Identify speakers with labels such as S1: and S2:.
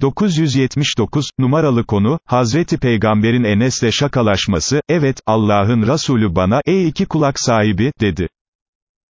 S1: 979, numaralı konu, Hazreti Peygamberin Enes'le şakalaşması, evet, Allah'ın Resulü bana, ey iki kulak sahibi, dedi.